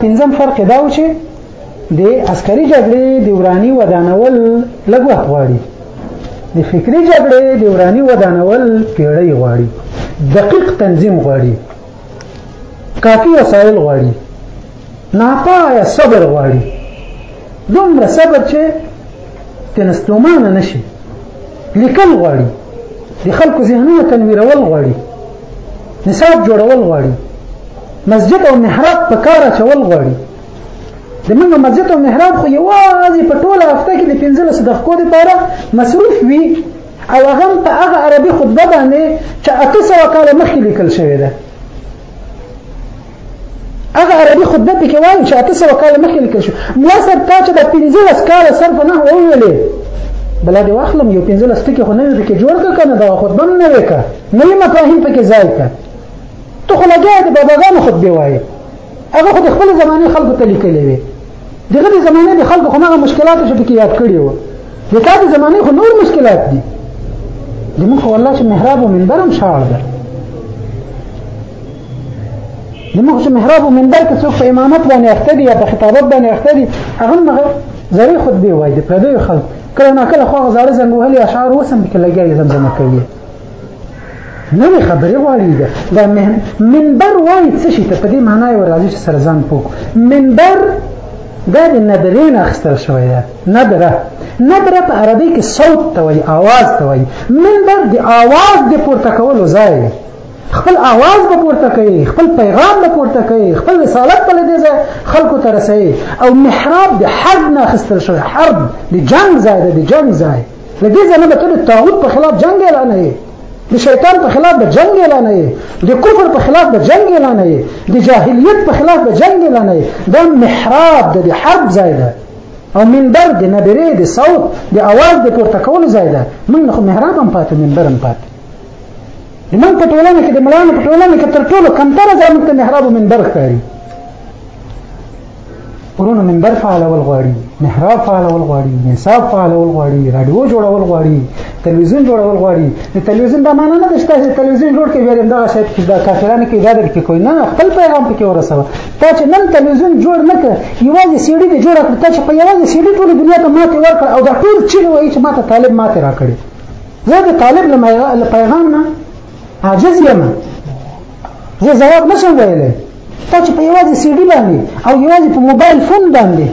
پنځم فرق دا و چې د عسکري جګړې د ورانی ودانول لږ وخت غواړي د فکری جګړې د ورانی ودانول پیړۍ غواړي دقیق تنظیم غواړي کافی وسایل غواړي ناپایه صبر غواړي دومره صبر چې تنستومانه نشي لیکل غواړي د خلکو ذهنونه تنویرول غواړي نصاب جوړول غواړي مسجد او محراب په کار اچول غواړي د موږ مسجد او محراب خو یوازې په ټوله هفته کې د 15 دقیقو لپاره مصروف وي او هغه په هغه عربي خطبه باندې چې 800 کاله مخکې لیکل شوې ده هغه عربي خطبه پکې وایي چې اته سوه کاله مخکې لیکل شو ملا صاحب تا چې دا پنځلس کاله صرف نحو وویلې بلا دې واخلم یو پنځلس ټکي خو نه وي پکې جوړ کړه که نه دغه خطبه هم نه وې که نوي مفاهیم پکې ځای کړه ته خو لګیا د باباګانو خطبې وایې هغه خو د خپل زمانه خلکو ته لیکلې وي دغه د زمانه د خلکو خو هغه مشکلات چې پکې یاد کړی وو د تا د زمانه خو نور مشکلات دي د موږ والله چې محراب او منبر هم شاړ ده زموږ چې محراب او منبر کې څوک په امامت باندې اخته دي یا په خطابت باندې اخته دي هغه هم هغه زری خطبې وایي د پردیو خلک کله نا کله خو هغه زاړه زنګ وهلي اشعار اوس هم پکې لګیا دي زمزمه کوي نوې خبرې غواړي ده دا منبر وایي څه شي ته په دې معنا یې راځي چې سره ځان پوک منبر دا د ندرې نه اخیستل شوی ده ندره ندره په عربي کې صوت ته وایي اواز ته وایي منبر د اواز د پورته کولو ځای دی خپل आवाज به پورته کوي خپل پیغام به پورته کوي خپل رسالت په دې ځای خلکو ته رسوي او محراب د حرب نه اخیستل شوی حرب د جنگ ځای دی د جنگ ځای له دې ځای نه به ته د طاغوت په خلاف جنګ اعلانوي د شیطان په خلاف به جنگ اعلانوي د کفر په خلاف به جنگ اعلانوي د جاهلیت په خلاف به جنگ اعلانوي دا محراب دی د حرب ځای دی او منبر د نبرې د صوت د اواز د پورته کولو ځای دی موږ نه خو محراب هم پاتې منبر هم پاتې زمونږ په ټولنه کې د ملانو په ټولنه کې تر ټولو کمتره ځای موږ ته محراب او منبر ښکاري ورونو منبر فعالول غواړي محراب فعالول غواړي نصاب فعالول غواړي رادیو جوړول غواړي تلویزیون جوړول غواړي د تلویزیون دا معنی نه ده چې تلویزیون جوړ کې ویل دا شاید چې دا کافرانه کې دا درکې کوی نه خپل پیغام پکې ورسوه تا چې نن تلویزیون جوړ نه کړ یوازې سیډي دې جوړ کړ تا چې په یوازې سیډي ټول دنیا ته ماته ورکړ او دا ټول چې وایي چې ماته طالب ماته راکړي زه د طالب له پیغام نه عاجز یم زه ځواب نشم ویلی تا چې په یوازې سی ډي باندې او یوازې په موبایل فون باندې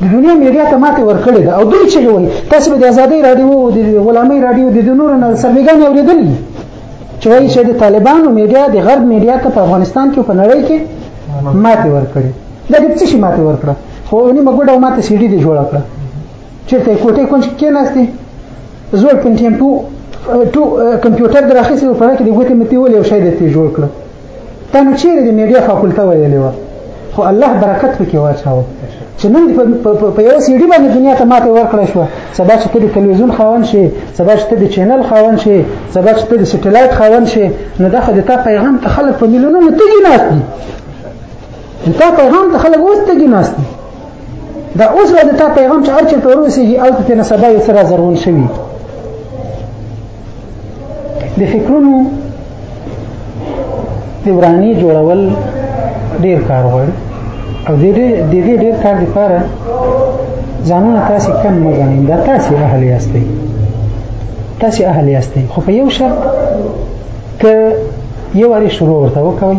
د دنیا میډیا ته ماته ورکړې ده او دوی چې وایي تاسو به د ازادۍ رادیو او د غلامۍ رادیو د نورو نه سرګانې اورېدلې چې وایي چې د طالبانو میډیا د غرب میډیا ته په افغانستان کې په نړۍ کې ماته ورکړې دا د څه شي ماته ورکړه خو نیمه ګډه ماته سی ډي دې جوړه کړه چیرته یې کوټې کونج کې کېناستې زوړ پنټیم ټو ټو کمپیوټر در اخیستې و پړه کې د ګوتې متې ولې یو شی دې پرې جوړ کړه تا نو چیرې د میډیا فاکولته ویلې وه خو الله برکت پکې واچاوه چې نن په یو سیډي باندې دنیا ته ماته ورکړې شو سبا چې د تلویزیون خاون شي سبا چې د چینل خاون شي سبا چې د سټلایټ خاون شي نو دا خو د تا پیغام ته خلک په میلیونونو تګي ناست دي د تا پیغام ته خلک اوس تګي ناست دي دا اوس به د تا پیغام چې هر چېرته ورسېږي هلته ترې نه سبا یو څه را زرغون شوي د فکرونو د وراني جوړول ډېر کار غواړي او د دې د دې ډېر کار لپاره ځانونه تاسو کم مه ګڼئ دا تاسو اهل یاستئ تاسو اهل یاستئ خو په یو شرط که یو واري شروع ورته وکوئ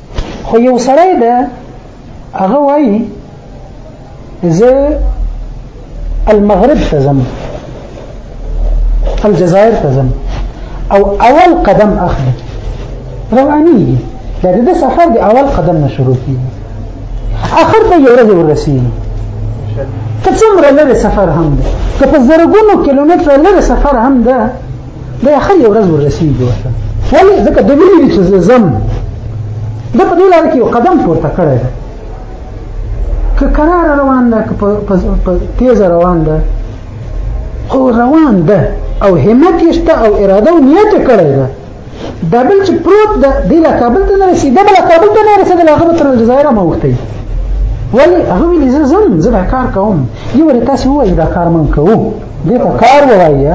خو یو سړی ده هغه وایي زه المغرب ته ځم الجزائر ته ځم او اول قدم اخلي رواني دا د سفر د اول قدم نه شروع کیږي اخر ته یو ورځ ورسیږي که څومره لرې سفر هم ده که په زرګونو کیلومتره لرې سفر هم ده د اخر یو ورځ ورسیږي ورته ولې ځکه د ویلي چې زم د په دې لار کې یو قدم پورته کړی دی که قرار روان ده که په تیز روان ده خو روان ده او همت یې شته او اراده او نیت یې کړی ده دا بل چې پروت ده دی لا کابل ته نه رسي دا بل کابل ته نه رسي دا هغه تر الجزایر ما وختی ولی هغه ویل زه زم زه دا کار کوم یو ورته تاسو وایي دا کار من کوو دې ته کار وایي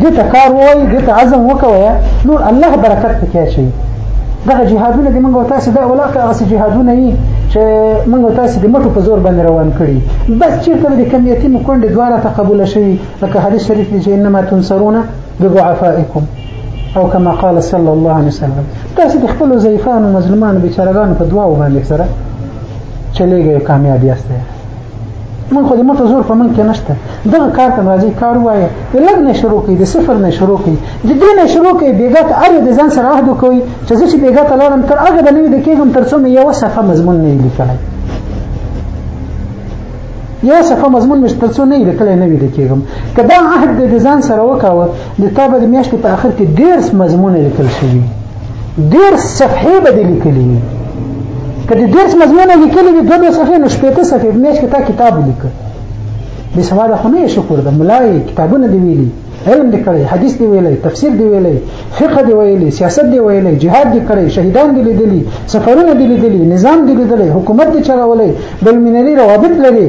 دې ته کار وایي دې ته عزم وکوي نور الله برکت پکې شي دغه جهادونه د موږ تاسو دا ولا که هغه جهادونه یي چې موږ تاسو د مټو په زور باندې روان کړي بس چیرته د کمیتي مکوند دواړه تقبل شي لکه حدیث شریف دی چې انما تنصرون بضعفائکم او کما قال صلی الله علیه وسلم تاسو د خپل ضعیفانو مظلومانو بیچارهګانو په دواو باندې سره چلېږئ کامیاب یاست مونږ خو د مټو زور په مونږ کې نشته دغه کار ته راځي کار وایي د لګ نه شروع کړي د صفر نه شروع کړي د دې نه شروع کړي بیګا ته اره د ځان سره عهد کوي چې زه چې بیګا ته لارم تر هغه د نوې د کېږم تر څو مې یو صفه مضمون نه لیکلی یو صفه مضمون مې تر څو نه لیکلی نه وي د کېږم که دا عهد د ځان سره وکاوه د تا به د میاشتې په آخر کې ډېر مضمونه لیکل شوي ډېر صفحې به دې لیکلي وي که د ډېر مضمونه لیکلي وي دوه دوه صفحې نو شپېته صفحې په میاشت کې تا کتاب ولیکه بې سواده خو نه یې شکر ده ملا یې کتابونه دې ویلي علم دې کړی حدیث دې ویلی تفسیر دې ویلی فقه دې ویلی سیاست دې ویلی جهاد دې کړی شهیدان دې لیدلي سفرونه دې لیدلي نظام دې لیدلی حکومت دې چلولی بین المللي روابط لري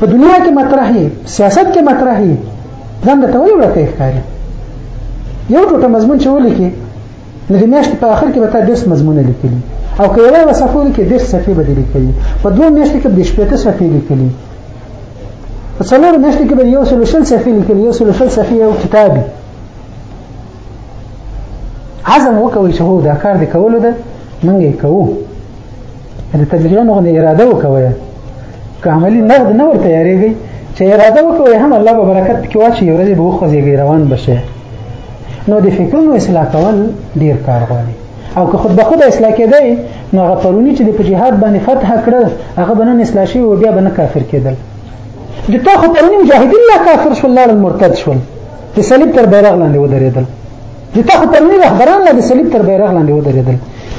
په دنیا کې مطرح یې سیاست کې مطرح یې ځان د تولې ورته ښکاري یو ټوټه مضمون چې ولیکي نو د میاشتې په آخر کې به تا درس مضمونه لیکلي او که یوه یوه صفحه ولیکې درس صفحې به دې لیکلي په دوه میاشتې کې به د شپېته صفحې لیکلي په څلورو میاشتو کې به یو سل شل صفحې لیکل یو سل شل صفحې یو کتاب عزم وکوي چې هو دا کار د کولو ده منګه کوو د تبلیغیانو غوندې اراده وکوي که عملي نقد نه ورته یارېږي چې اراده وکوي هم الله به برکت پکې واچي یو ورځ به وخوځېږي روان بشي نو د فکرونو اصلاح کول ډیر کار غواړي او که خود به خود اصلاح کېدای نو هغه پرونی چې د په جهاد باندې فتح کړل هغه بنن اصلاح شي او بیا بنه کافر کېدل د تا خو پرونی مجاهدین لا کافر شول لاړل مرتد شول د صلیب تر بیرغ لاندې ودرېدل د تا خو پرونی رهبران لا د صلیب تر بیرغ لاندې ودرېدل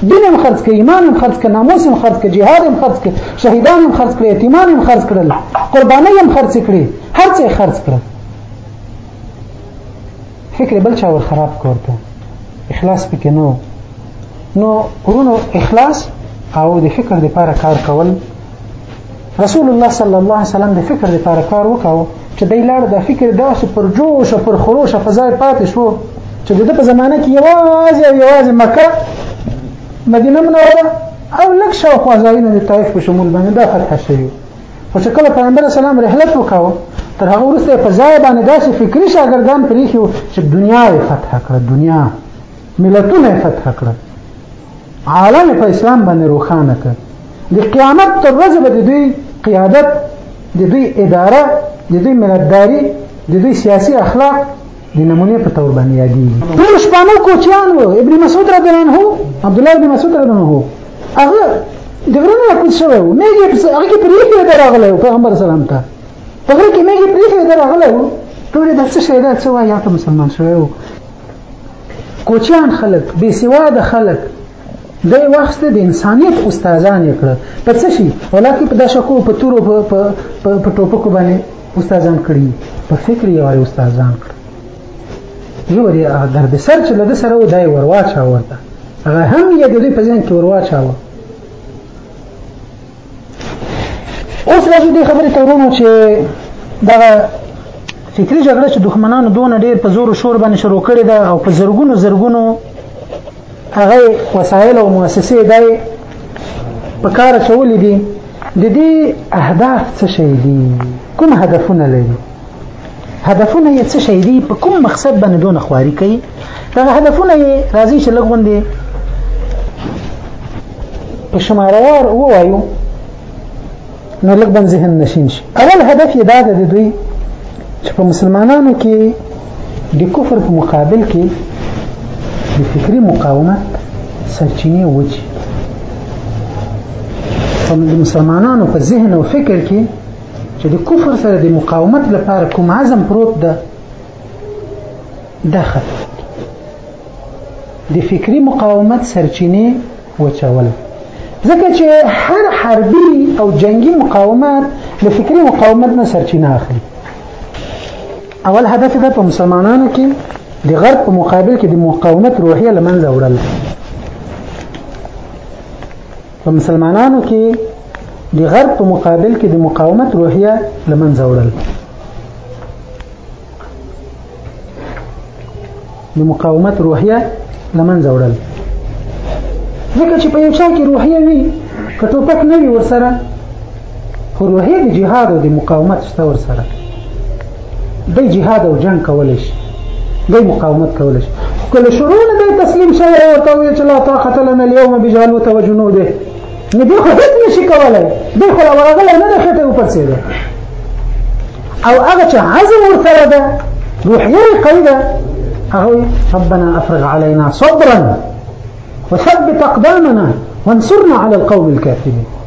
دین هم خرڅ کړ ایمان هم خرڅ کړ ناموس هم خرڅ کړ جهاد هم خرڅ کړ شهیدان هم خرڅ کړ یتیمان هم خرڅ کړل قرباني هم خرڅ کړې هر څه خرڅ کړل فکر بل چا ور خراب کوته اخلاص پکې نو نو ورونو اخلاص او د فکر لپاره کار کول رسول الله صلی الله علیه وسلم د فکر لپاره کار وکاو چې د لار د فکر داسې پر جوش او پر خروش په ځای پاتې شو چې د په زمانه کې یوازې او یوازې مکه مدینه منوره او لږ شاوخوا ځایونه د طایف په شمول باندې دا فتح شوي خو چې کله پیغمبر اسلام رحلت وکاو تر هغه وروسته په ځای باندې داسې فکري شاګردان پرېښي چې دنیا یې فتح کړه دنیا ملتونه یې فتح کړه عالم په اسلام باندې روښانه کړ د قیامت تر ورځې به د دوی قیادت د دوی اداره د دوی ملتداري د دوی سیاسي اخلاق د نمونې په تور باندې یادېږي ټول شپانه کوچیان وو ابن مسعود رضی الله عنه عبد الله بن مسعود رضی الله عنه هغه د غره نه کوڅ شوی و مېږي هغه کې پرې کې دراغله و پیغمبر سلام ته په غره کې مېږي پرې کې دراغله و ټول د څه شي دا څه وایي ته مسلمان شوی و کوچیان خلک بې سواده خلک د وخت د انسانيت استادان یې کړل په څه شي ولکه په دشکو په تورو په په ټوپکو باندې استادان کړی په فکر یې واري استادان کړ یو دی در د سر چې له سره و دای ورواچا ورته هغه هم یې د دې په ځین کې ورواچا ورته اوس راځو دې خبرې ته ورونو چې دغه فکری جګړه چې دښمنانو دونه ډیر په زور شور باندې شروع کړې ده او په زرګونو زرګونو هغه وسایل او مؤسسې دای په کار چولې دي د دې اهداف څه شي دي کوم هدفونه لري هدفونه یې څه شي دي په کوم مقصد باندې دون خواري کوي دا هدفونه یې راځي چې لګوندې په شماره وار ووایو نو لږ بن ذهن نشین شي اول هدف یې دا دی د دوی چې په مسلمانانو کې د کفر په مقابل کې د فکری مقاومت سرچینې وځي په مسلمانانو په ذهن او فکر کې چې د کفر سره د مقاومت لپاره کوم عزم پروت ده دا خطر د فکری مقاومت سرچینه وچول ځکه چې هر حربي او جنگي مقاومت د فکری مقاومت نه سرچینه اخلي اول هدف ده په مسلمانانو کې د غرب په مقابل کې د مقاومت روحیه لمنځه وړل په مسلمانانو کې د غرب په مقابل کې د مقاومت روحیه لمنځه وړل د مقاومت روحیه لمنځه وړل ځکه چې په یو چا کې روحیه وي که ټوپک نه وي ورسره خو روحي د جهاد او د مقاومت شته ور سره د جهاد او جنگ کولای شي د مقاومت کولای شي کله شروع نه دی تسلیم شوی او ته وی چې لا طاقت لنا اليوم بجالوت وجنوده نه دی خو هیڅ نشي کولای دی خو ورغله نه ده خته وپرسېده او هغه چې عزم ورسره ده روحیه قوي ده هغه ربنا افرغ علينا صبرا وثبت اقدامنا وانصرنا على القوم الكافرين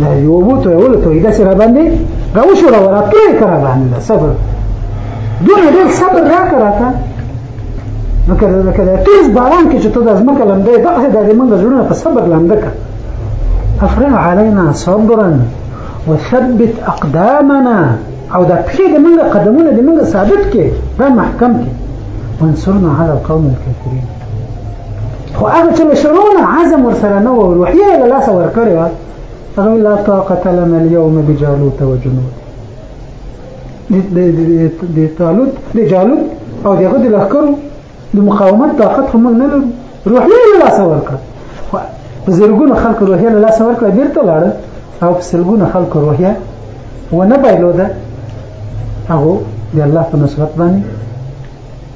دا یو بو ته ول ته دا سره باندې دا وشو را ورا پرې کرا باندې صبر دون ډېر صبر را کرا تا نو کړه دا کړه تیز باران کې چې ته د ځمکه لمدې دا هدا دې موږ زړه په صبر لمده کا افرغ علينا صبرا وثبت اقدامنا او دا پښې د موږ قدمونه د موږ ثابت کې دا محکم کې وانصرنا على القوم الكافرين خو هغه چې له شروع نه عزم ورسره نه و روحیه یې له لاسه ورکړې وه هغه لا طاقت لنا اليوم بجالوت وجنود د طالوت د جالوت او دغه د لښکرو د مقاومت طاقت هم نه لرو روحیه له لاسه ورکړه په زرګونو خلکو روحیه له لاسه ورکړه بیرته لاړه او په سلګونو خلکو روحیه ونه بایلوده هغه د الله په نصرت باندې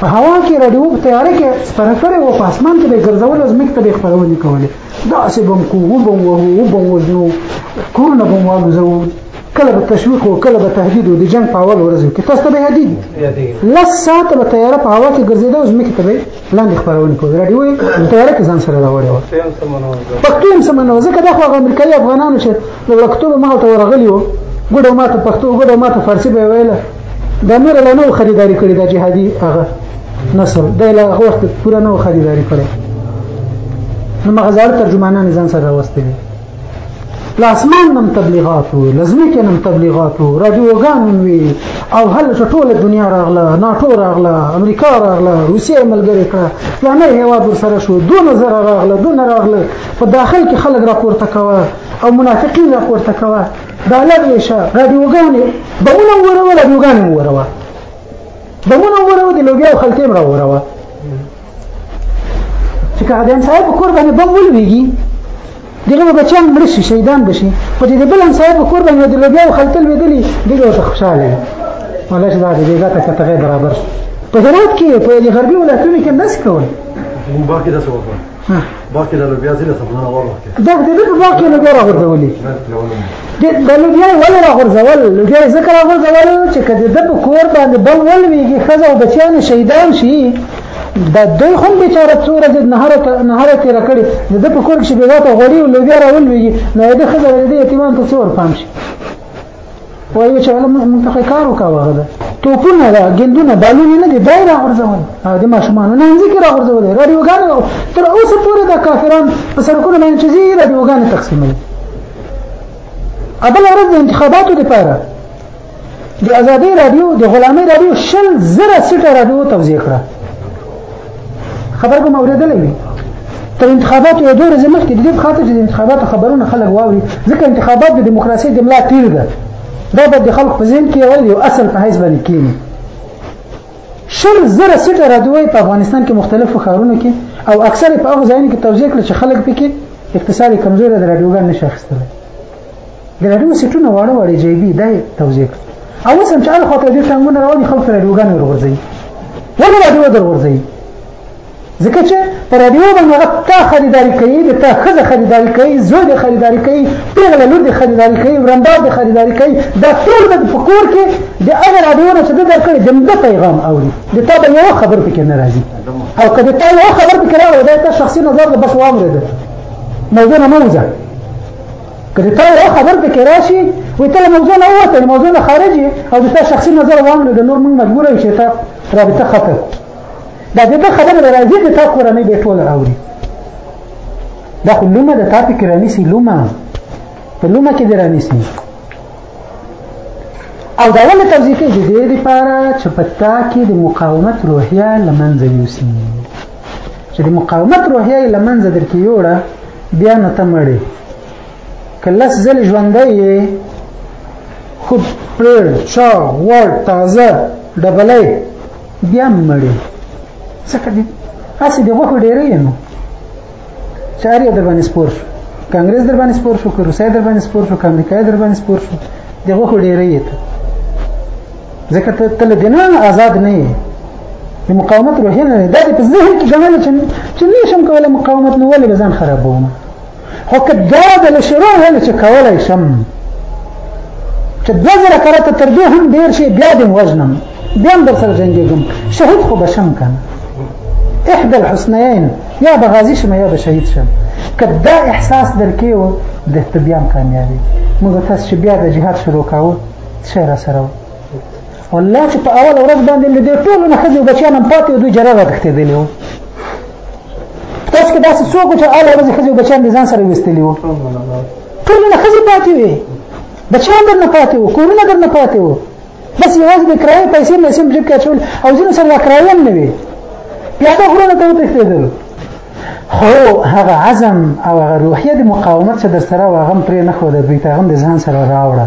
په هوا کې رادیو په تیاره کې سپره کړې و په اسمان کې به ګرځول او زمکه ته به خبرونه کولې دا څه بم کو و بم و و بم و نو کورونه بم و زو کله به تشویق او کله به تهدید او د جنگ په اول ورځو کې تاسو ته به هدید لس ساعت به تیاره په هوا کې ګرځیدا او زمکه ته به لاندې خبرونه کول رادیو تیاره کې ځان سره راوړې و پښتو هم سمنو ځکه دا خو امریکایي افغانانو چې نو وکتوب ما ته ورغلی و ګډه ما ته پښتو ګډه ما ته فارسی به ویله د امیر له نو خریداری کړی د جهادي هغه نسل د له وخت پوره نو خریداری کړی نو مغزار ترجمانان ځان سره راوستي دي لاسمان نم تبلیغات وي لازمي کې نم تبلیغات وي رادیوګان وي او هل ټوله دنیا راغله ناتو راغله امریکا راغله روسیه ملګری کړه پلانه هیواد ورسره شو دو نظر راغله دو نه راغله په داخل کې خلک راپورته کوه او منافقین راپورته کوه دا لږه شه رادیوګانې بمونه وروه رادیوګانې مو وروه بمونه وروه د لوبیا او خلطې هم راوروه چې که د همسایه په کور باندې بم ولوېږي دغه به بچیان مړه شي شهیدان به شي خو چې د بل همسایه په کور باندې د لوبیا او خلطې لوېدلي دغه ورته خوشحاله وي والله چې دا د بېګا ته کتغې برابر شو په هرات کې په دې غربي ولایتونو کې داسې کول باقي له لوبیا ځینې سبزونه وروخته دا د دې په باقي لوبیا راغورځولې د د لوبیا ولې راغورځول لوبیا ځکه راغورځول چې کله د په کور باندې بل ولويږي خزه او بچیان شهیدان شي د دوی هم بیچاره څو ورځې نهارت نهارت را کړی د په کور کې بیګاته غوړي او لوبیا راولويږي نو د خزه د یتیمان ته څور پام شي وایو چې علم موږ ته کار وکاوه غدا توپونه دا ګندونه بالونه نه دي دای را غورځول او د ماشومان نه ذکر را غورځول رادیوګان تر اوسه پورې د کافرانو په سرکونو باندې چې زی رادیوګان تقسیموي ابل ورځ د انتخاباتو لپاره د ازادي رادیو د غلامي رادیو شل زره سټه رادیو توزیع کړه خبر کوم اوریدلې وي تر انتخاباتو یو دوه ورځې مخکې د دې په خاطر چې د انتخاباتو خبرونه خلک واوري ځکه انتخابات د دیموکراسۍ د ملا تیر ده دا به د خلکو په ذهن کې یو یو اصل په حیث باندې کېني شل زره سیټه رادیوي په افغانستان کې مختلفو ښارونو کې او اکثره په هغو ځایونو کې توزیع کړل چې خلک پکې اقتصادي کمزوري د رادیوګان نشي اخیستلی ګره دې سټونه واړه واړه جی بي دای توزیع کړ او اوس هم چې اړ خواته دې ټنګونه راوړي خلک ته راډیوګان ورغورځي ولې راډیو درغورځي ځکه چې په راډیو باندې هغه تا خریداري کوي د تا ښځه خریداري کوي زوی د خریداري کوي پیغله لور د خریداري کوي ورندار د خریداري کوي دا ټول د په کور کې د هغه راډیو نه چې د درکړي د مده پیغام اوري د تا به یو خبر پکې نه راځي او که د تا یو خبر پکې راغلی دا تا شخصي نظر د بس وامر ده موضوع نه موزه که تا یو خبر په کې راشي وي ته له موضوع نه ووته له موضوع نه خارج او د تا شخصي نظر وانه د نور موږ مجبور یو چې ته رابطه خطر دا د ده خبره به راځي د تا کورنۍ به ټوله راوړي دا خو لومه د تا فکر رانیسي لومه په لومه کې دې رانیسي او دا ولې توضیح کوي د دې لپاره چې په تا کې د مقاومت روحیه له منځه یوسي چې د مقاومت روحیه یې لمنځه درکې یوړه بیا نو ته مړې که لس ځلې ژوندی یې خو پرېړ چا وړ تازه ډبلی بیا هم مړې ځکه دې هسې د غوښو ډېری یې نو چې هر یو در باندې سپور شو کانګرس در باندې سپور شو که روسیه در باندې سپور شو که امریکایه در باندې سپور شو د غوښو ډېری یې ته ځکه ته تل دینه آزاد نه یې د مقاومت روحیه نه دا په ذهن کې ګڼل چې چې نشم کولای مقاومت نه ولې ځان خرابوم خو که دا د لشرو هله چې کولای شم چې دوه زره کرته تر دې هم ډیر شي بیا دې وژنم بیا هم در سره جنګېږم شهید خو به شم کنه احدى الحسنيين یا به غازی شم یا به شهید شم که دا احساس درکې و د بیا هم کامیابي موږ تاسو چې بیا د جهاد شروع کاوه څه را سره و والله چې په اول ورځ باندې مې د ټولو نه ښځې بچیان هم پاتې دوی جره را تښتېدلي وو تاسو کې داسې څوک چې اول ورځ ښځې بچیان د ځان سره ویستلي وو ټولو نه ښځې پاتې وې بچیان درنه پاتې وو کورونه درنه پاتې وو بس یوازې د کرایې پیسې مې سم جیب کې اچول او ځینو سره دا کرایه هم نه وي پیاده غرونه ته وتښتېدل خو هغه عزم او هغه روحیه د مقاومت چې در سره واغم پرې نه خو د دوی ته هم د ځان سره راوړه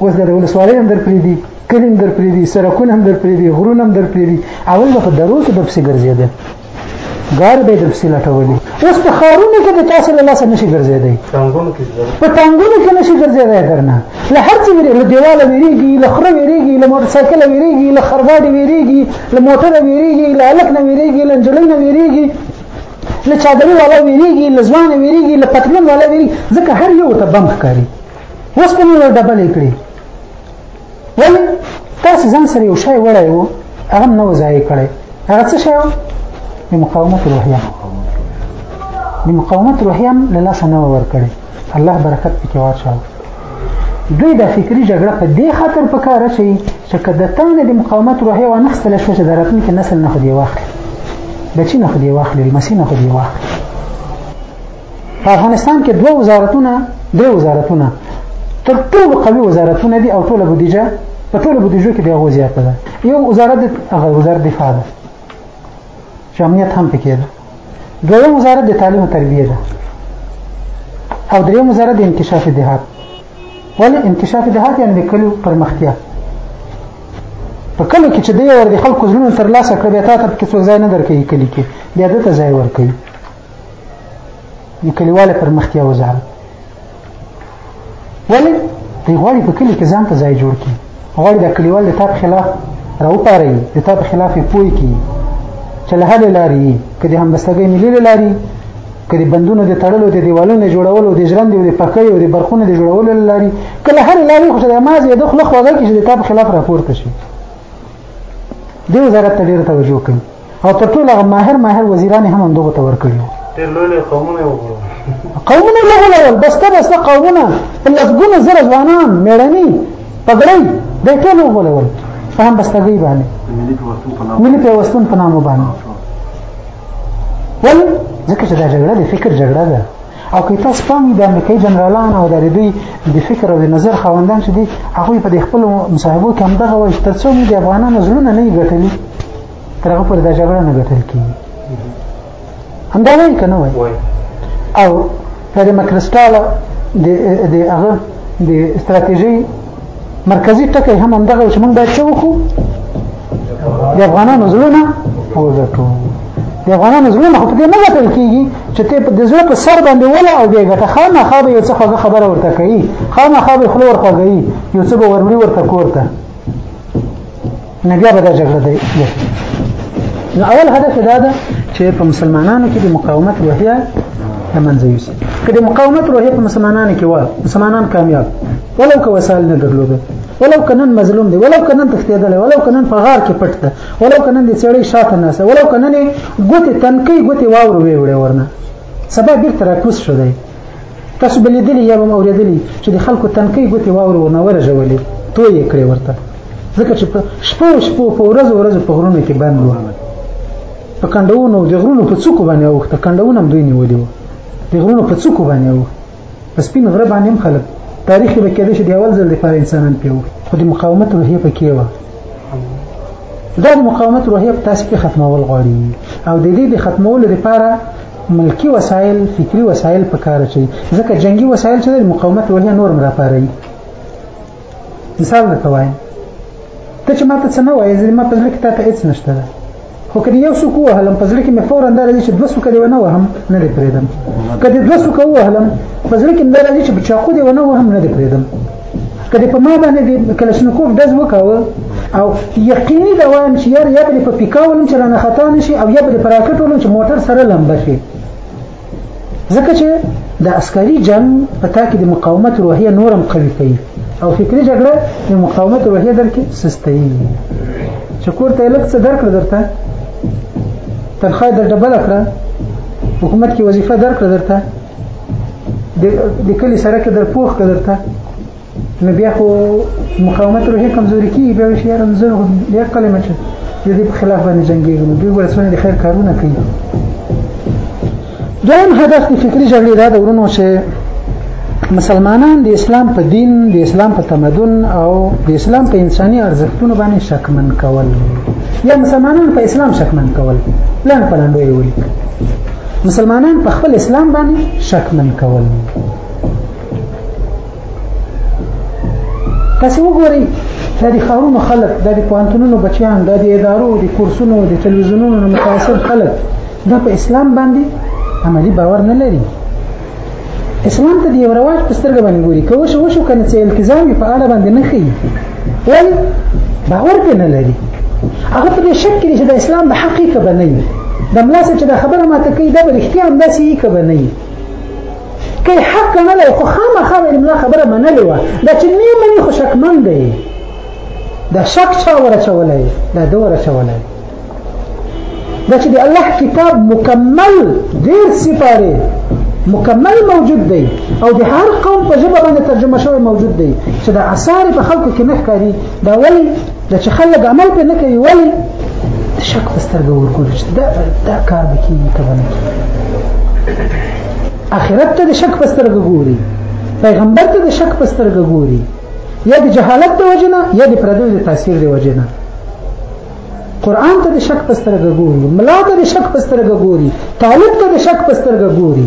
اوس د ولسوالۍ هم در پریدي کلی هم در پریدي سرکونه هم در پریدي غرونه هم در پریدي اول به په درو کې د پسې ګرځېده ګار به د پسې لټولي اوس په خارونو کې د تاسو له لاسه نشي ګرځېدی په ټانګونو کې نشي ګرځېدی درنه له هر څه ویری له دیواله ویریږي له خره ویریږي له موټر سایکل ویریږي له خرګاډي ویریږي له موټر ویریږي له الک نه ویریږي له نجلۍ نه ویریږي له چادري والا ویریږي له ځوان ویریږي له پتلون والا ویریږي ځکه هر یو ته بم ښکاري وسپنې یو ډبل یې کړې ولې تاسې ځان سره یو شی وړی و هغه نه و ضایع کړی هغه څه شی و د مقاومت روحیه د مقاومت روحیه هم له لاسه نه ورکړي الله برکت پکې واچاو دوی د فکری جګړه په دې خاطر په کار شي چې کله تانه د مقاومت روحیه و نخستل شو چې د راتلونکي نسل نه خدي واخلي بچی نه خدي واخلي مسینه خدي واخلي په افغانستان کې دوه وزارتونه درې وزارتونه تر ټولو قوي وزارتونه دي او ټوله بودیجه په ټولو بودیجو کې د هغو زیاته ده یو وزارت د هغه وزارت دفاع ده چې امنیت هم پکې ده دویم وزارت د تعلیم او تربیه ده او دریم وزارت د انکشاف دهات ولې انکشاف دهات یعنې د کلیو پرمختیا په کلو کې چې دی ور د خلکو زړونه تر لاسه کړ بیا تا ته پکې څوک ځای نه درکوي کلي کې بیا دته ځای ورکوي د کلیواله پرمختیا وزارت ولی دی غواړي په کلی کې ځان ته ځای جوړ کړي غواړي د کلیوال د تاب خلاف راوپاري د تاب خلاف پوي کی چې له هله لاري کدي هم بستګي ملي لاري کدي بندونه د تړلو د دیوالونو جوړولو د ژرند د پکې او د برخونو د جوړولو لاري کله هر لاري خو د مازه د خلخ وغږ چې د تاب خلاف راپورته شي دی وزارت ته ډیر توجه کوي او تر ټولو هغه ماهر ماهر وزیران هم همدغو ته ورکړي وو ډېر لوی لوی قومونه یې وګورو قومونه یې وګورل بسته بسته قومونه په لسګونه زره ځوانان مېړني پګړۍ د ټول وګورل په هم بستګۍ باندې ملي پیوستون په نامه باندې ولې ځکه چې دا جګړه د فکر جګړه ده او که تاسو پام د امریکایي جنرالان او د دوی د فکر او د نظر خوندان چې دي هغه په خپل مصاحبو کې هم دغه وایي ترڅو موږ د افغانانو زړونه نه ګټلي تر هغه پر د جګړه نه ګټل کیږي هم دا وایي کنه وایي او پر مکرسټال د د هغه د استراتیژي مرکزی ټکی هم همدغه چې موږ باید څه وکړو د افغانانو زړونه وګټو د افغانانو زړونه خو په دې نه ګټل کېږي چې ته په دې زړه په سر باندې وله او دې ګټه خامخا به یو څه خوږه خبره ورته کوي خامخا به خوله ورخوږوي یو څه به وروړي ورته کور ته نه بیا به دا جګړه دی نو اول هدف دا ده چې په مسلمانانو کې د مقاومت روحیه د منځه یوسي که د مقاومت روحیه په مسلمانانو کې و مسلمانان کامیاب ولو که وسایل نه درلوده ولو کنن مظلوم دی ولو کنن تختیدل ولو کنن په غار کې پټ ده ولو کنن د سړی شاته ناسه ولو کنن ګوتې تنکی ګوتې واور وی وړي ورنه سبا بیرته راکوس شو دی تاسو به لیدلي یا به اورېدلي چې د خلکو تنکۍ ګوتې واورې ونه ورژولې توی یې کړې ورته ځکه چې په شپو شپو په ورځو ورځو په غرونو کې بند وو په کنډونو د غرونو په څوکو باندې اوښته کنډونه هم دوی نیولي وو د غرونو په څوکو باندې اوښته په سپین غره باندې هم خلک تاریخ به کېدې چې د اول ځل لپاره انسانان پیو خو د مقاومت روحیه پکې و دا د مقاومت روحیه په تاسو کې ختمول غواړي او د دې د ختمولو لپاره ملکی وسایل فکری وسایل پکاره چي ځکه جنگي وسایل چې د مقاومت روحیه نور مرا پاره مثال درته وایم ته چې ماته څه نه وایې زه ما په زړه کې تاته هیڅ نشته ده خو که یو څوک ووهلم په زړه کې مې فورا دا راځي چې دوه څوکه دې ونه وهم نه دې پرېږدم که دې دوه څوکه ووهلم په زړه کې مې دا راځي چې په چاقو دې ونه وهم نه دې پرېږدم که دې په ما باندې دې کلشنکوف ډز وکاوه او یقیني دا وایم چې یار یا به دې په پیکا ولم چې رانه خطا نه شي او یا به دې په راکټ ولم چې موټر سره لمبه شي ځکه چې د عسکري جنگ په تا کې د مقاومت روحیه نورم قوي کوي او فکری جګړه د مقاومت روحیه درکې سستوي چې کور ته لږ څه درکړه درته تنخواه در ډبل کړه حکومت کې وظیفه درکړه درته د کلی سره کې در پوښ کړه درته نو بیا خو مقاومت روح کمزوري کیږي بیا شي یاره زه بیا کلمه چې د دې په خلاف باندې جنګېږم دوی ورسونه د خیر کارونه کوي دویم هدف د فکری جګړې دا د ورونو چې مسلمانان د اسلام په دین د اسلام په تمدن او د اسلام په انساني ارزښتونو باندې شکمن کول یا مسلمانان په اسلام شکمن کول پلان پلان وی وی مسلمانان په خپل اسلام باندې شکمن کول تاسو وګورئ دا د خارونو خلک دا د پوهنتونونو بچیان دا د ادارو د کورسونو د تلویزیونونو نه متاثر خلک دا په اسلام باندې عملی باور نه لري اسلام ته د یو رواج په سترګه باندې ګوري که وشو وشو که نه چې التزام یې په اړه باندې نه ښیي ولې باور پرې نه لري هغه په دې شک کې چې د اسلام د حقیقت به نه وي د ملا صاحب چې دا خبره ماته کوي دا به رښتیا همداسې وي که به نه وي که حق نه لري خو خامخا د املا خبره منلې وه دا چې نه مني خو شکمن دی دا شک چا ورچولی دا ده ورچولی دا چې د الله کتاب مکمل ډېر سپاره مکمل موجود دی او د هر قوم په ژبه باندې ترجمه شوی موجود دی چې د اثار په خلکو کې نه ښکاري دا ولی دا چې خلک عمل پې نه کوي ولې د شک په سترګه ورګوري چې دا دا کار به کېږي که به نه آخرت ته د شک په سترګه ګوري پیغمبر ته د شک په سترګه ګوري یا د جهالت د وجنه یا د پردوی د تاثیر د وجنه قران ته د شک په سترګه ګوري ملا ته د شک په سترګه ګوري طالب ته د شک په سترګه ګوري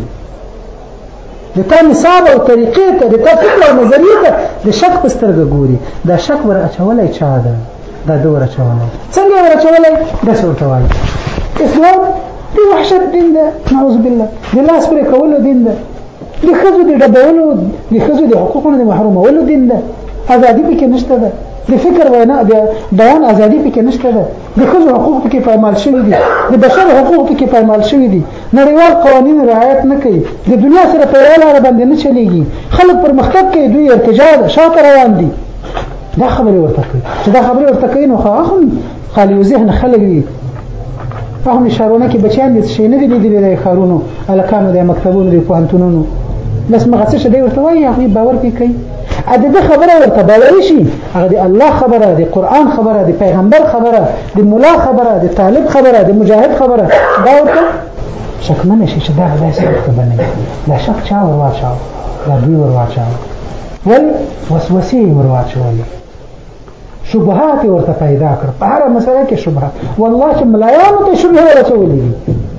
د تا نصاب او طریقې ته د تا فکر او نظریې ته د شک په سترګه ګوري دا شک ور اچولی چا ده دا ده ور اچولی څنګه یې ور اچولی داسې ورته وایي اسلام د وحشت دین ده نعوذ بالله د لاس پرې کولو دین ده د ښځو د ډبولو د ښځو د حقوقو نه د محرومولو دین ده ازادي پکې نشته ده د فکر وینا د بیان ازادي پکې نشته ده د ښځو حقوق پکې پایمال شوي دي د بشر حقوق پکې پایمال شوي دي نړیوال قوانین رعایت نه کوي د دنیا سره په یوه لاره باندې نه چلیږي خلک پرمختګ کوي دوی ارتجاع ده شاته روان دي دا خبرې ورته کوي چې دا خبرې ورته کوي نو هغه هم خالي ذهن خلک دي فهم شارونه کې بچیان دي چې نه دي لیدلي د ښارونو الکانو د مکتبونو د پوهنتونونو لس مغه څه شي دی ورته وایي هغه باور کوي ا دې خبره ورته باور شي هغه دی الله خبره دی قران خبره دی پیغمبر خبره دی مولا خبره دی طالب خبره دی مجاهد خبره دا ورته شکمن شي چې دا ځای سره ته باندې دا شک چا ور واچاو دا دوی ور واچاو ول وسوسې ور واچولې شبهات ورته پیدا کړ په هر مسله کې شبهه والله چې ملایانو ته شبهه ورسولې دي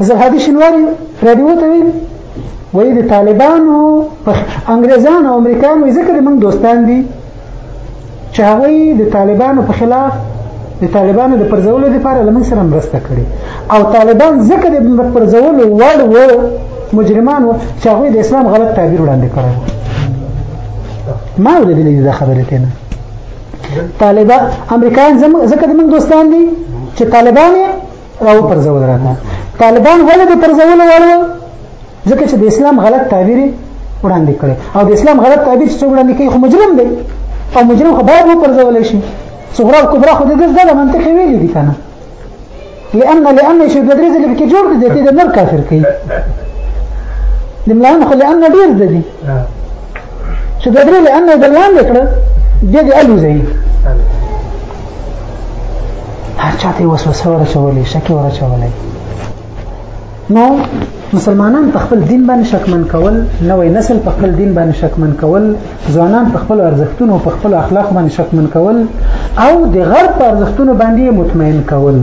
حضرت هادي شنواري رادیو ته ویل وایي د طالبانو انګريزانو او امریکانو ځکه موږ دوستان دي چې هغوی د طالبانو په خلاف د طالبانو د پرځولو لپاره لمن سره مرسته کړې او طالبان ځکه د پرځولو وړ و مجرمان و چې هغوی د اسلام غلط تعبیر وړاندې کړی ما ولېدلې دا خبره ته نه طالبان امریکایان ځکه د موږ دوستان دي چې طالبان راو پرځول راته طالبان ولې د پرځول وړو ځکه چې د اسلام غلط تعبیر وړاندې کړي او د اسلام غلط تعبیر چې وړاندې کوي خو مجرم دی او مجرم خو باید وپرځول شي صغرا او کبرا خو د دې ځله منطق ویلي دي کنه لأن لأن شي د درې ځلې کې جوړ دي ته د نر کافر کوي د ملایانو خو لأن ډیر دي چې د درې لئن د لاندې کړ د دې الوزي هر چاته وسوسه ورچولې شک ورچولې نو مسلمانان په خپل دین باندې شکمن کول نوې نسل په خپل دین باندې شکمن کول ځوانان په خپل ارزښتونو په خپل اخلاق باندې شکمن کول او د غرب ارزښتونو باندې مطمئن کول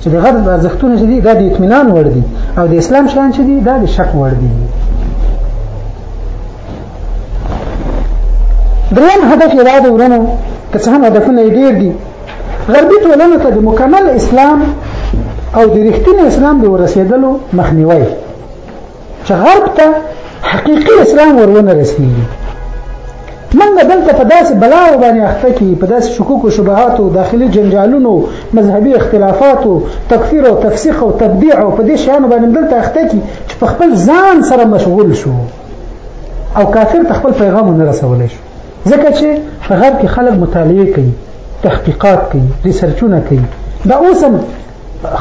چې د غرب ارزښتونه چې دي دا د اطمینان وړ دي او د اسلام شان چې دي دا د شک وړ دي دریم هدف یې دا دی ورنه که څه هم هدفونه یې ډېر دي غربي ټولنو ته د مکمل اسلام او د رښتیني اسلام د ورسېدلو مخنیوی چې غرب ته حقيقي اسلام ورونه رسیږي منګه دلته په داسې بلاو باندې اخته کی په داسې شکوک او شبهات او داخلي جنجالونو مذهبي اختلافات او تکفیر او تفسیق او تبديع او په دې شیانو باندې دلته اخته کی چې په خپل ځان سره مشغول شو او کافر ته خپل پیغام نه رسول شو ځکه چې په غرب کې خلک مطالعه کوي تحقیقات کوي ریسرچونه کوي دا اوس هم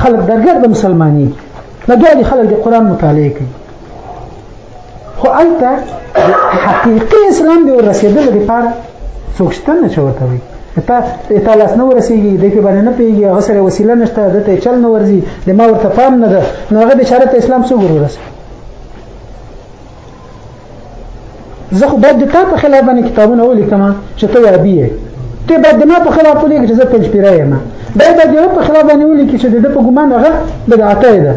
خلک درګر د مسلمانۍ لګیا دي خلک د قران مطالعه کوي خو البته حقيقي اسلام دی ورسېدل لپاره څوک شته نه چوته وي تا تا لاس نه ورسیږي د کې باندې نه پیږي هغه سره وسیله نشته د ته چل نه ورزي د ما ورته پام نه ده نو هغه بشارت اسلام څو ګورو رسي زه خو باید د تا په خلاف باندې کتابونه ولیکم چې ته وابي یې ته باید د ما په خلاف ولیکې چې زه پنجپیره یم دا باید یو په خلاف باندې ولیکې چې د ده په ګمان هغه بدعته ده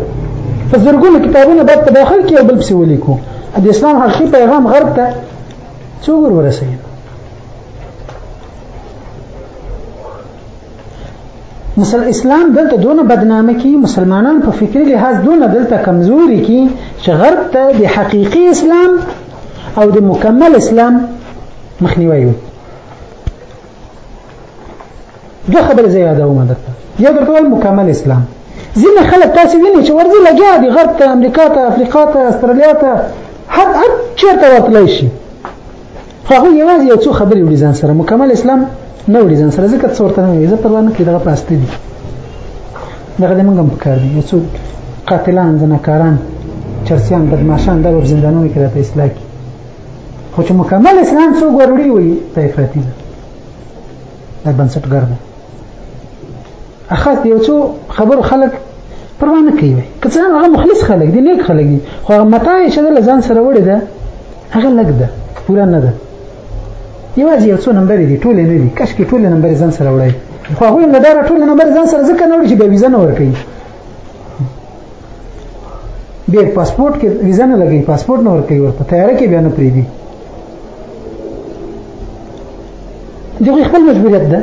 په زرګونو کتابونه باید په داخل کې یو بل پسې ولیکو د اسلام حقیقي پیغام غرب ته څو ور ورسوي مسل اسلام دلته دونه بدنامه کی مسلمانان په فکری لحاظ دونه دلته کمزوري کی چې غرب ته د حقيقي اسلام او د مکمل اسلام مخنیوي وي دوه خبرې زه یادوم درته یو درته وایم مکمل اسلام ځینې خلک تاسو وینئ چې ورځي لګیا دي غرب ته امریکا ته افریقا ته استرالیا ته هر هر چیرته ورتلی شي خو هغه یوازې یو څو خبرې وړي ځان سره مکمل اسلام نه وړي ځان سره ځکه څورته نه وي زه پروا نه کوي دغه پاسته دي دغه د موږ هم پکار دي یو څو قاتلان زناکاران چرسیان بدمعشان دا په زندانونو کې راته اصلاح کی خو چې مکمل اسلام څو ګوروړي وي ته افراطي ده دا بنسټګر ده اخاص یو څو خبرو خلک پروا نه کوي که څه هغه مخلص خلک دي نیک خلک دي خو هغه متاع چې د ځان سره وړي ده هغه لګ ده پوره نه ده یوازې یو څو نمبر دي ټول نه دي کش کې ټول نمبر ځان سره وړي خو هغه نه دا ټول نمبر ځان سره ځکه نه وړي چې به ویزه نه ورکړي به پاسپورت کې ویزه نه لګي پاسپورت نه ورکړي ورته تیار کې بیا نه پریدي دغه خپل مجبوریت ده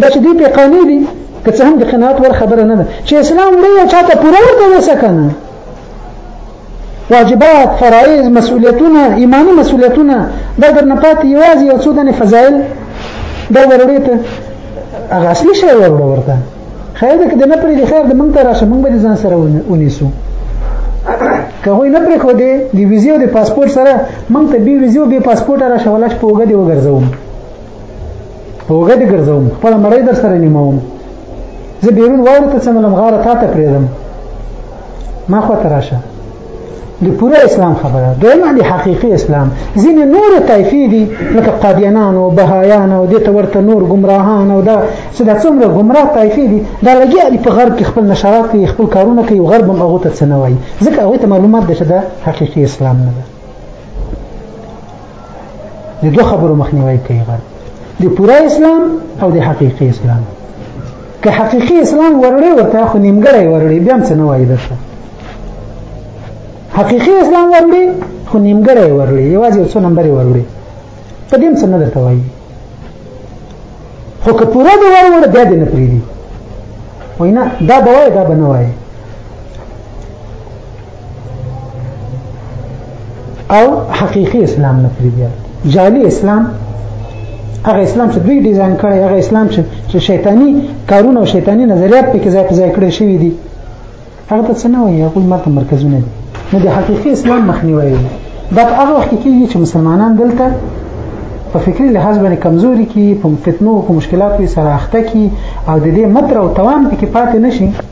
دا چې دوی په قانې دي که څه هم د قناعت وړ خبره نه ده چې اسلام وړي او چاته پوره ورته وسه کنه واجبات فرایض مسؤلیتونه ایمانی مسؤلیتونه دا درنه پاتې یوازې یو څو دنې فضایل دا ورورې ته هغه اصلي شی ورور ورته خیر دې کده نه پرې دي خیر دې مونږ ته راشه مونږ به ځان سره ونیسو که غوی نه پرې خو دې دی ویزیو د پاسپورت سره مونږ ته بي ویزیو بي پاسپورت را شولاش په وګه دی وګرځوم وګه دی ګرځوم خپل مړی در سره نیموم زه بیرون واره ته څنګه لم غاره تا ته پرېدم ما خو ته راشه د پوره اسلام خبره دویمه د حقيقي اسلام ځینې نور طایفي دي لکه قادیانان او بهایان او دې ته ورته نور ګمراهان او دا چې دا څومره ګمراه طایفي دي دا لګیا دي په غرب کې خپل نشرات کوي خپل کارونه کوي غرب هم هغه ته څه نه وایي ځکه هغه ته معلومات دي چې دا حقيقي اسلام نه ده د دوه خبرو مخنیوي کوي غرب د پوره اسلام او د حقيقي اسلام که حقیقي اسلام ورړې ورته خو نیمګړی ورړې بیا هم څه نه وایي درته حقیقي اسلام ورړې خو نیمګړی ورړې یوازې یو څو نمبرې ورړې په دې هم څه نه درته وایي خو که پوره دی ورور بیا دې نه پریدي وینا دا به وایي دا به نه وایي او حقيقي اسلام نه پریږدي جعلي اسلام هغه اسلام چې دوی ډیزاین کړی هغه اسلام چې شیطانی کارونه او شیطانی نظریات پکې ځای په ځای کړی شوی دي هغه ته څه نه وایي هغه مرته مرکزونه دي نو د حقيقي اسلام مخنیوي دا په هغه وخت کې چې مسلمانان دلته په فکری لحاظ باندې کمزوري کی په فتنو او مشکلاتو سره اخته کی او د دې متر او توان پکې پاتې نشي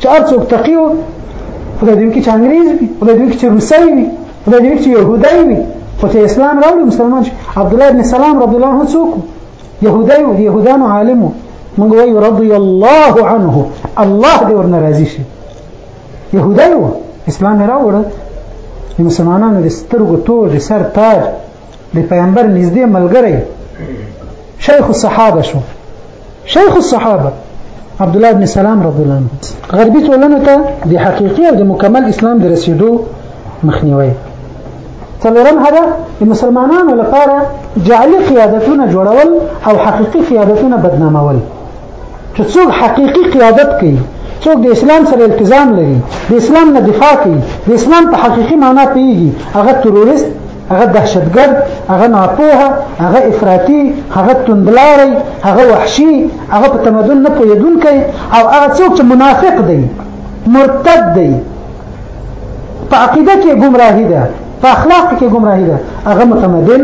چې هر څوک تقي و خدای دې وکړي چې انګريز وي خدای دې وکړي چې روسي وي خدای دې وکړي چې يهودي وي خو چې اسلام راوړي مسلمان شي عبد الله بن سلام رضی الله عنه څوک يهودي و يهودانو عالم و موږ وایو رضی الله عنه الله دې ورنه راضي شي يهودي و اسلام راوړ مسلمانانو د سترګو تور د سر تاج د پیغمبر نږدې ملګری شیخ الصحابه شو شیخ الصحابه عبد الله بن سلام رضی الله عنه غربي ټولنه ته د حقيقي او د مکمل اسلام د رسیدو مخنیوي څلورم هدف د مسلمانانو لپاره جعلي قیادتونه جوړول او حقيقي قیادتونه بدنامول چې څوک حقيقي قیادت کوي څوک د اسلام سره التزام لري د اسلام نه دفاع کوي د اسلام په حقيقي معنا پیږي هغه تروریست هغه دهشتګرد هغه ناپوهه هغه افراطي هغه توندلاري هغه وحشي هغه په تمدن نه پوهېدونکی او هغه څوک چې منافق دی مرتد دی په عقیده کې ګمراهي ده په اخلاق کې ګمراهي ده هغه متمدن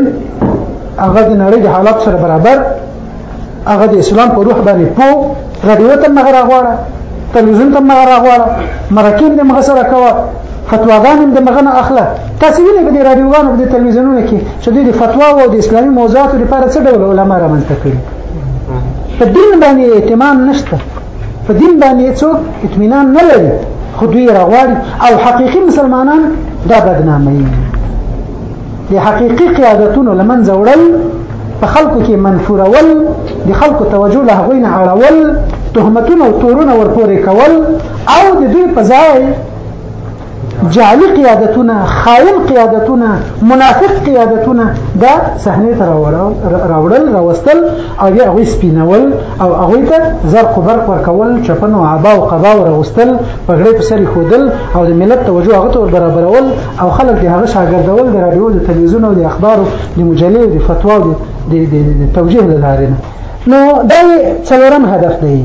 هغه د نړۍ د حالات سره برابر هغه د اسلام په روح باندې پو رادیو ته مغه راغواړه تلویزیون ته مغه راغواړه مرکین د مغه سره کوه فتواګان د مغه نه اخله تاسو وینئ په دې رادیوګانو په دې تلویزیونونو کې چې دوی د فتوا او د اسلامي موضوعاتو لپاره څه ډول علما رامنځته کړي په دین باندې اعتماد نشته په دین باندې څوک اطمینان نه لري خو دوی راغواړي او حقيقي مسلمانان دا بدنامي د حقيقي قیادتونو لمنځه وړل په خلکو کې منفورول د خلکو توجه له هغوی نه اړول تهمتونه او تورونه ورپورې کول او د دوی په ځای جعلي قیادتونه خاین قیادتونه منافق قیادتونه دا صحنې ته راوړل راوستل او بیا هغوی سپینول او هغوی ته زرق و برق ورکول چپن و عبا و قبا و راوستل پګړۍ په سر ښودل او د ملت توجه هغه ته ور برابرول او خلک د هغه شاګردول د رادیو د تلویزیون او د اخبارو د مجلې د فتوا او د د توجیه له لارې نه نو دا څلورم هدف دی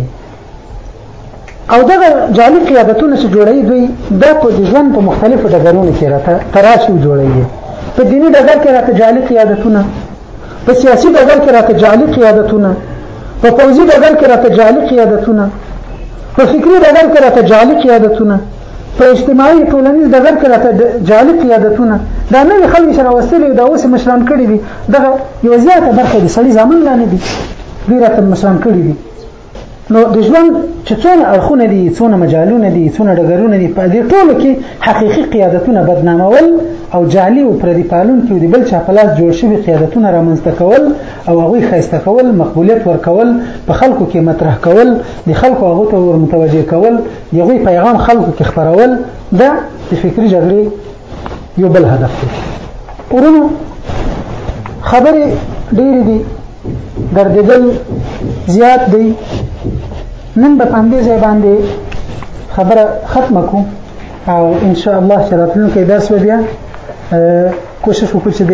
او دا جعلي قیادتونه چې جوړوي دوی دا په ژوند په مختلفو ډګرونو کې راته تراشي جوړوي په دیني ډګر کې راته جعلي قیادتونه په سیاسي ډګر کې راته جعلي قیادتونه په پوځي ډګر کې راته جعلي قیادتونه په فکري ډګر کې راته جعلي قیادتونه په اجتماعي ټولنیز ډګر کې راته جالب قیادتونه دا نوې خلک چې راوستلي دا اوس مشران کړي دي دغه یوه زیاته برخه د سړي زامن لا نه دي دوی راته مشران کړي دي نو د ژوند چې څونه اړخونه دي څونه مجالونه دي څونه ډګرونه دي په دې ټولو کې حقیقي قیادتونه بدنامول او جعلي او پردي پالون کې د بل چا په لاس جوړ شوي قیادتونه رامنځته کول او هغوی ښایسته کول مقبولیت ورکول په خلکو کې مطرح کول د خلکو هغو ته ور متوجه کول د هغوی پیغام خلکو کې خپرول دا د فکري جګړې یو بل هدف دی ورونو خبرې ډېرې دي ګرځېدل زیات دی نن به په همدې ځای باندې خبره ختمه کړو او ان شاء الله چې راتلونکی درس به بیا کوشش وکړو چې د